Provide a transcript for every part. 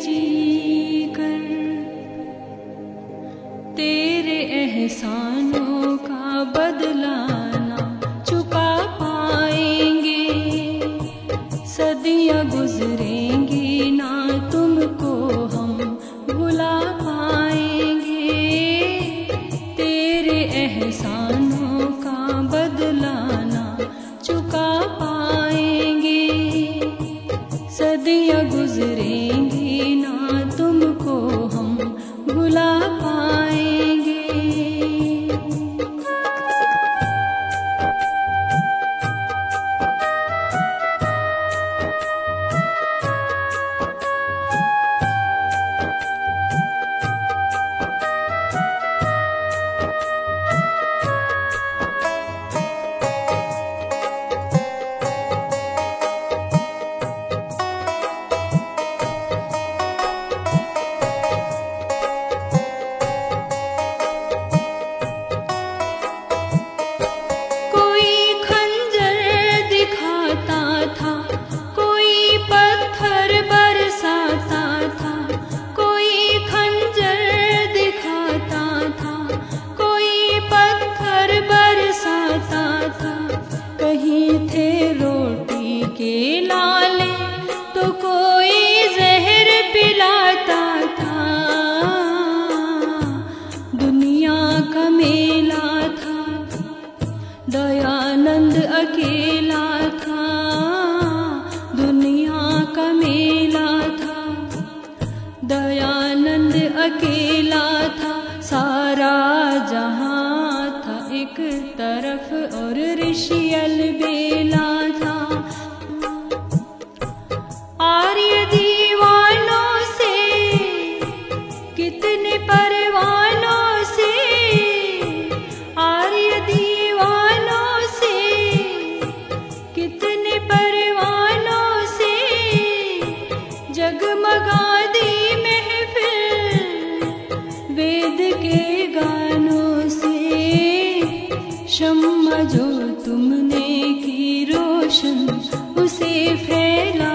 जीकर तेरे एहसानों का बदलाना पाएँगे। गुजरेंगी ना तुमको हम पाएँगे। तेरे एहसानों का का मेला था दयानंद अकेला था। दुनिया का मेला था दयानंद अकेला उसे फैला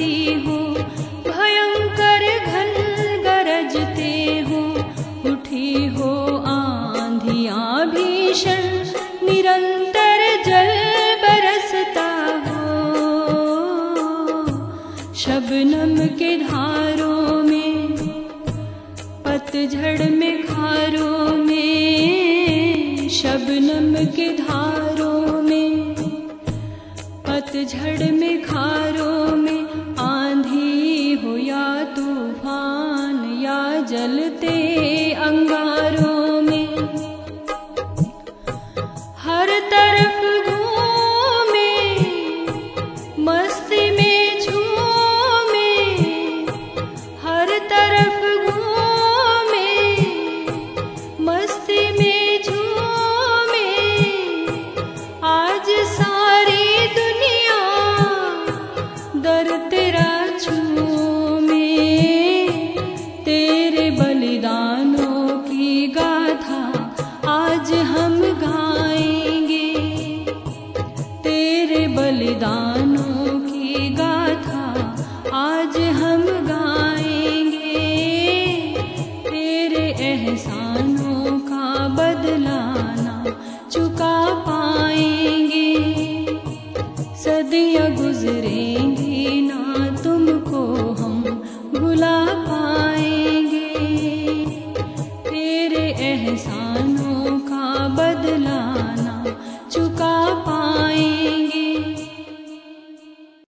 सुनती हूँ, भयंकर घन गरजते हो। उठी हो आंधिया भीषण निरंतर जल बरसता हो। शबनम के धारों में, पतझड़ में खारों में, शबनम के धारों में, पतझड़ में खा गुजरी की गाथा आज हम गाएँगे। तेरे एहसानों का बदलाना चुका पाएँगे।